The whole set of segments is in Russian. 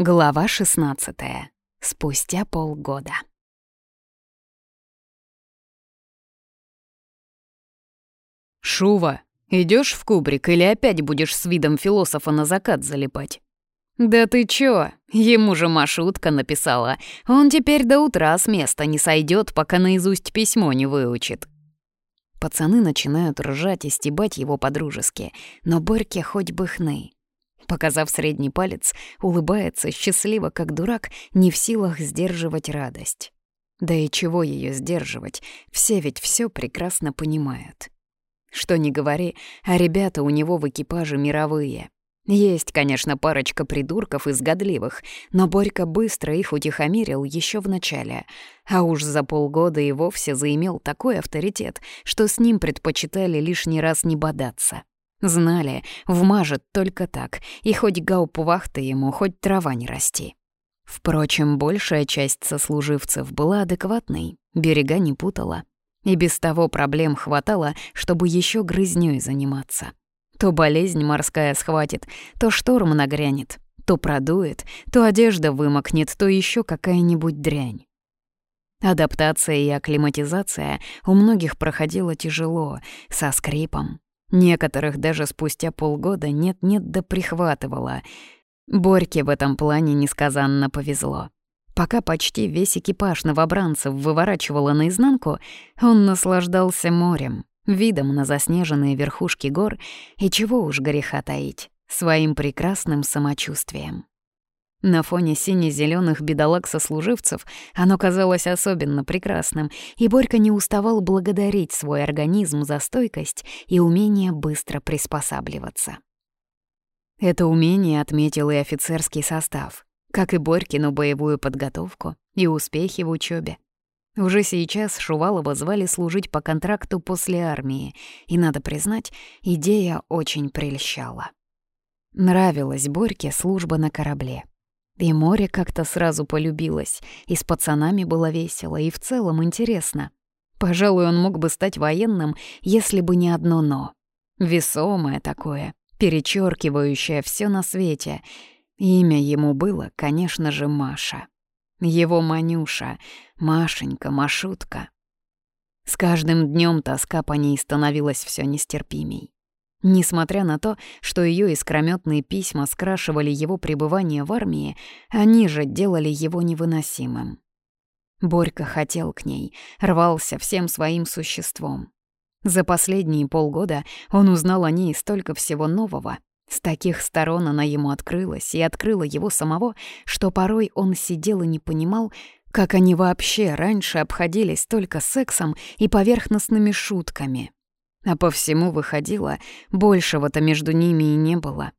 Глава 16. Спустя полгода. «Шува, идешь в кубрик или опять будешь с видом философа на закат залипать?» «Да ты чё? Ему же Машутка написала. Он теперь до утра с места не сойдет, пока наизусть письмо не выучит». Пацаны начинают ржать и стебать его по-дружески, но Борьке хоть бы хны. Показав средний палец, улыбается счастливо, как дурак, не в силах сдерживать радость. Да и чего ее сдерживать, все ведь все прекрасно понимают. Что ни говори, а ребята у него в экипаже мировые. Есть, конечно, парочка придурков из годливых, но Борька быстро их утихомирил еще в начале, а уж за полгода и вовсе заимел такой авторитет, что с ним предпочитали лишний раз не бодаться. Знали, вмажет только так, и хоть гауп-вахта ему, хоть трава не расти. Впрочем, большая часть сослуживцев была адекватной, берега не путала. И без того проблем хватало, чтобы еще грызнёй заниматься. То болезнь морская схватит, то шторм нагрянет, то продует, то одежда вымокнет, то еще какая-нибудь дрянь. Адаптация и акклиматизация у многих проходила тяжело, со скрипом, Некоторых даже спустя полгода нет-нет да прихватывало. Борьке в этом плане несказанно повезло. Пока почти весь экипаж новобранцев выворачивало наизнанку, он наслаждался морем, видом на заснеженные верхушки гор и чего уж греха таить, своим прекрасным самочувствием. На фоне сине-зелёных бедолаг-сослуживцев оно казалось особенно прекрасным, и Борька не уставал благодарить свой организм за стойкость и умение быстро приспосабливаться. Это умение отметил и офицерский состав, как и Борькину боевую подготовку и успехи в учебе. Уже сейчас Шувалова звали служить по контракту после армии, и, надо признать, идея очень прельщала. Нравилась Борьке служба на корабле. И море как-то сразу полюбилось, и с пацанами было весело, и в целом интересно. Пожалуй, он мог бы стать военным, если бы не одно «но». Весомое такое, перечеркивающее все на свете. Имя ему было, конечно же, Маша. Его Манюша, Машенька, Машутка. С каждым днем тоска по ней становилась все нестерпимей. Несмотря на то, что ее искрометные письма скрашивали его пребывание в армии, они же делали его невыносимым. Борька хотел к ней, рвался всем своим существом. За последние полгода он узнал о ней столько всего нового. С таких сторон она ему открылась и открыла его самого, что порой он сидел и не понимал, как они вообще раньше обходились только сексом и поверхностными шутками. А по всему выходило, большего-то между ними и не было.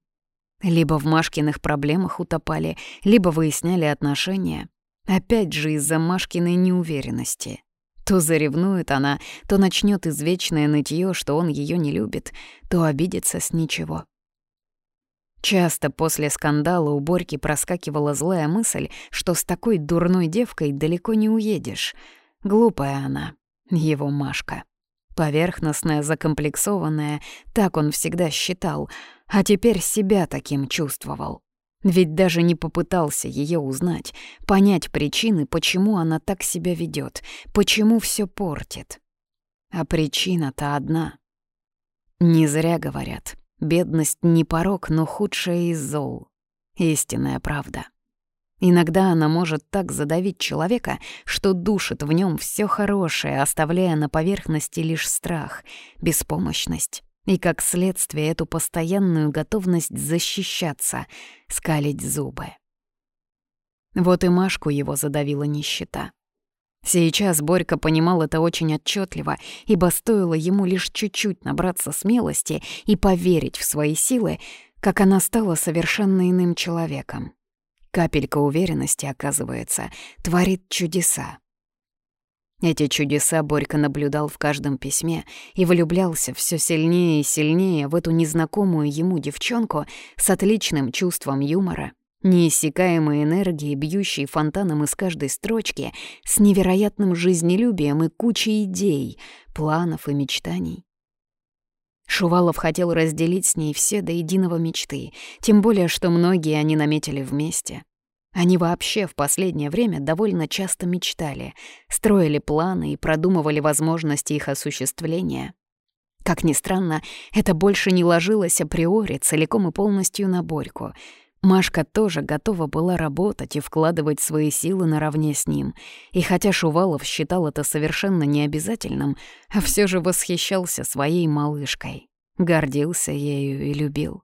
Либо в Машкиных проблемах утопали, либо выясняли отношения. Опять же из-за Машкиной неуверенности. То заревнует она, то начнет извечное нытье, что он ее не любит, то обидится с ничего. Часто после скандала у Борьки проскакивала злая мысль, что с такой дурной девкой далеко не уедешь. Глупая она, его Машка. Поверхностная, закомплексованная, так он всегда считал, а теперь себя таким чувствовал. Ведь даже не попытался ее узнать, понять причины, почему она так себя ведет, почему все портит. А причина-то одна. Не зря говорят, бедность не порог, но худшая из зол. Истинная правда. Иногда она может так задавить человека, что душит в нем все хорошее, оставляя на поверхности лишь страх, беспомощность и, как следствие, эту постоянную готовность защищаться, скалить зубы. Вот и Машку его задавила нищета. Сейчас Борька понимал это очень отчетливо, ибо стоило ему лишь чуть-чуть набраться смелости и поверить в свои силы, как она стала совершенно иным человеком. Капелька уверенности, оказывается, творит чудеса. Эти чудеса Борька наблюдал в каждом письме и влюблялся все сильнее и сильнее в эту незнакомую ему девчонку с отличным чувством юмора, неиссякаемой энергией, бьющей фонтаном из каждой строчки, с невероятным жизнелюбием и кучей идей, планов и мечтаний. Шувалов хотел разделить с ней все до единого мечты, тем более, что многие они наметили вместе. Они вообще в последнее время довольно часто мечтали, строили планы и продумывали возможности их осуществления. Как ни странно, это больше не ложилось априори целиком и полностью на Борьку. Машка тоже готова была работать и вкладывать свои силы наравне с ним. И хотя Шувалов считал это совершенно необязательным, а все же восхищался своей малышкой, гордился ею и любил.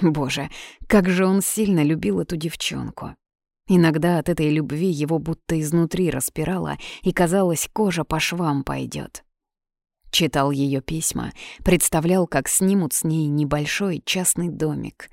Боже, как же он сильно любил эту девчонку. Иногда от этой любви его будто изнутри распирало, и казалось, кожа по швам пойдет. Читал ее письма, представлял, как снимут с ней небольшой частный домик.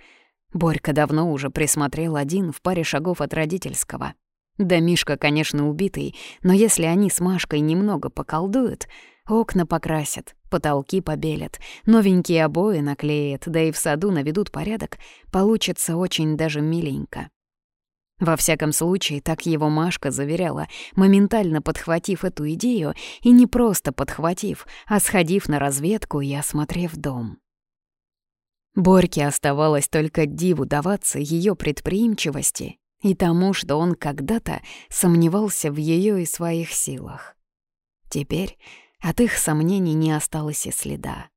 Борька давно уже присмотрел один в паре шагов от родительского. Да Мишка, конечно, убитый, но если они с Машкой немного поколдуют, окна покрасят, потолки побелят, новенькие обои наклеят, да и в саду наведут порядок, получится очень даже миленько. Во всяком случае, так его Машка заверяла, моментально подхватив эту идею, и не просто подхватив, а сходив на разведку и осмотрев дом. Борьке оставалось только диву даваться ее предприимчивости и тому, что он когда-то сомневался в ее и своих силах. Теперь от их сомнений не осталось и следа.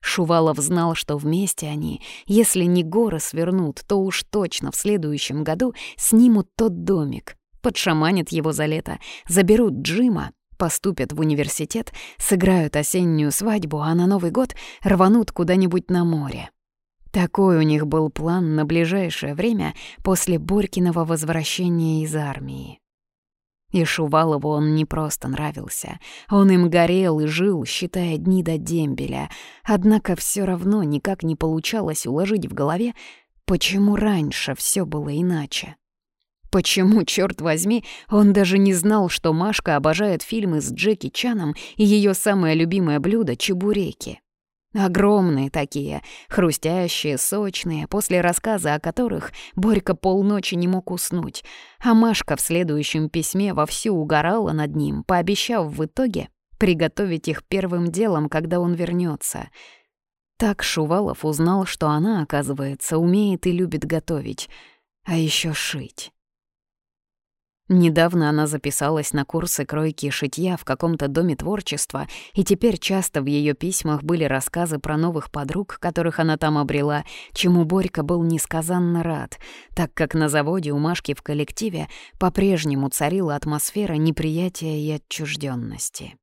Шувалов знал, что вместе они, если не горы свернут, то уж точно в следующем году снимут тот домик, подшаманят его за лето, заберут Джима, поступят в университет, сыграют осеннюю свадьбу, а на Новый год рванут куда-нибудь на море. Такой у них был план на ближайшее время после Борькиного возвращения из армии. И Шувалову он не просто нравился. Он им горел и жил, считая дни до дембеля. Однако все равно никак не получалось уложить в голове, почему раньше все было иначе. Почему, черт возьми, он даже не знал, что Машка обожает фильмы с Джеки Чаном и ее самое любимое блюдо — чебуреки. Огромные такие, хрустящие, сочные, после рассказа о которых Борька полночи не мог уснуть, а Машка в следующем письме вовсю угорала над ним, пообещав в итоге приготовить их первым делом, когда он вернется. Так Шувалов узнал, что она, оказывается, умеет и любит готовить, а еще шить. Недавно она записалась на курсы кройки шитья в каком-то доме творчества, и теперь часто в ее письмах были рассказы про новых подруг, которых она там обрела, чему Борька был несказанно рад, так как на заводе у Машки в коллективе по-прежнему царила атмосфера неприятия и отчужденности.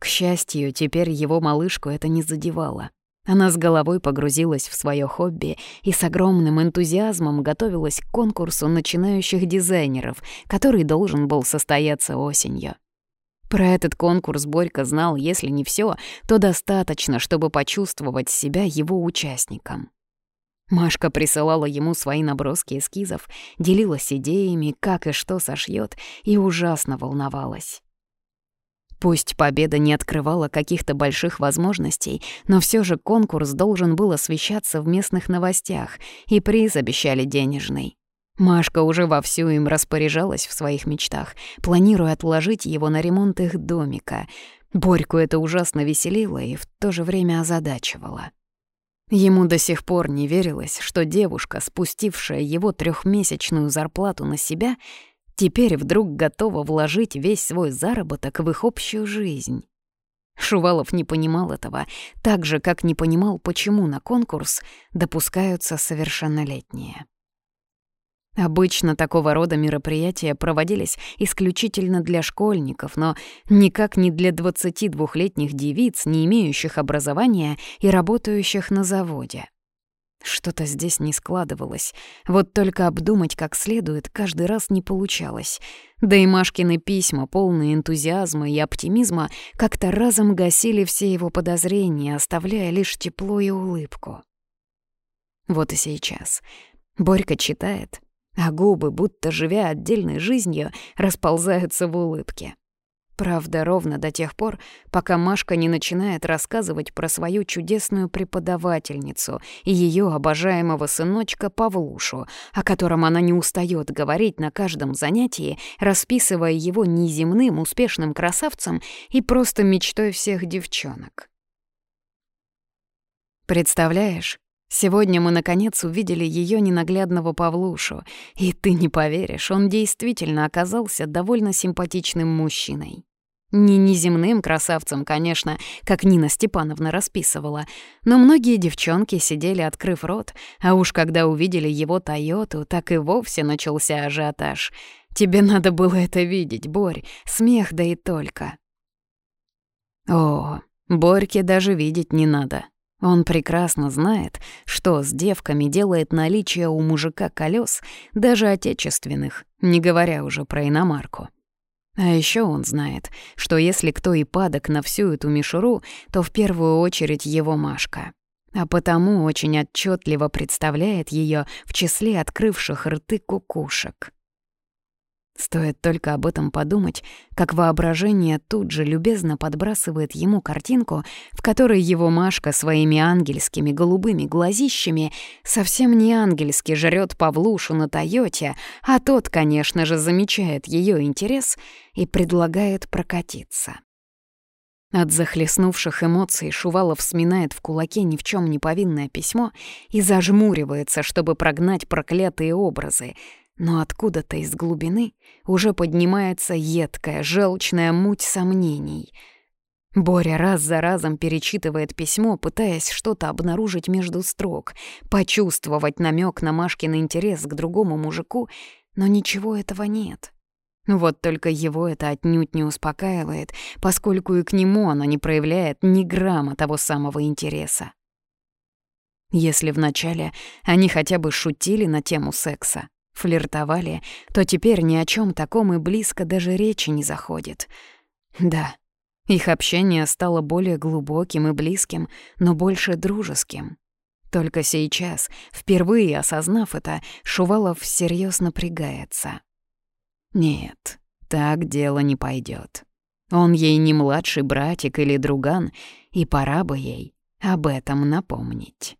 К счастью, теперь его малышку это не задевало. Она с головой погрузилась в свое хобби и с огромным энтузиазмом готовилась к конкурсу начинающих дизайнеров, который должен был состояться осенью. Про этот конкурс Борька знал, если не все, то достаточно, чтобы почувствовать себя его участником. Машка присылала ему свои наброски эскизов, делилась идеями, как и что сошьет, и ужасно волновалась. Пусть победа не открывала каких-то больших возможностей, но все же конкурс должен был освещаться в местных новостях, и приз обещали денежный. Машка уже вовсю им распоряжалась в своих мечтах, планируя отложить его на ремонт их домика. Борьку это ужасно веселило и в то же время озадачивало. Ему до сих пор не верилось, что девушка, спустившая его трехмесячную зарплату на себя, теперь вдруг готова вложить весь свой заработок в их общую жизнь. Шувалов не понимал этого, так же, как не понимал, почему на конкурс допускаются совершеннолетние. Обычно такого рода мероприятия проводились исключительно для школьников, но никак не для 22-летних девиц, не имеющих образования и работающих на заводе. Что-то здесь не складывалось. Вот только обдумать как следует каждый раз не получалось. Да и Машкины письма, полные энтузиазма и оптимизма, как-то разом гасили все его подозрения, оставляя лишь тепло и улыбку. Вот и сейчас. Борька читает, а губы, будто живя отдельной жизнью, расползаются в улыбке. Правда, ровно до тех пор, пока Машка не начинает рассказывать про свою чудесную преподавательницу и ее обожаемого сыночка Павлушу, о котором она не устает говорить на каждом занятии, расписывая его неземным успешным красавцем и просто мечтой всех девчонок. Представляешь, Сегодня мы, наконец, увидели ее ненаглядного Павлушу, и ты не поверишь, он действительно оказался довольно симпатичным мужчиной. Не неземным красавцем, конечно, как Нина Степановна расписывала, но многие девчонки сидели, открыв рот, а уж когда увидели его «Тойоту», так и вовсе начался ажиотаж. Тебе надо было это видеть, Борь, смех да и только. О, Борьке даже видеть не надо. Он прекрасно знает, что с девками делает наличие у мужика колес, даже отечественных, не говоря уже про иномарку. А еще он знает, что если кто и падок на всю эту мишуру, то в первую очередь его Машка. А потому очень отчетливо представляет ее в числе открывших рты кукушек. Стоит только об этом подумать, как воображение тут же любезно подбрасывает ему картинку, в которой его Машка своими ангельскими голубыми глазищами совсем не ангельски жрет Павлушу на Тойоте, а тот, конечно же, замечает ее интерес и предлагает прокатиться. От захлестнувших эмоций Шувалов сминает в кулаке ни в чем не повинное письмо и зажмуривается, чтобы прогнать проклятые образы — но откуда-то из глубины уже поднимается едкая, желчная муть сомнений. Боря раз за разом перечитывает письмо, пытаясь что-то обнаружить между строк, почувствовать намек на Машкин интерес к другому мужику, но ничего этого нет. Вот только его это отнюдь не успокаивает, поскольку и к нему оно не проявляет ни грамма того самого интереса. Если вначале они хотя бы шутили на тему секса, флиртовали, то теперь ни о чем таком и близко даже речи не заходит. Да, их общение стало более глубоким и близким, но больше дружеским. Только сейчас, впервые осознав это, Шувалов всерьез напрягается. Нет, так дело не пойдет. Он ей не младший братик или друган, и пора бы ей об этом напомнить.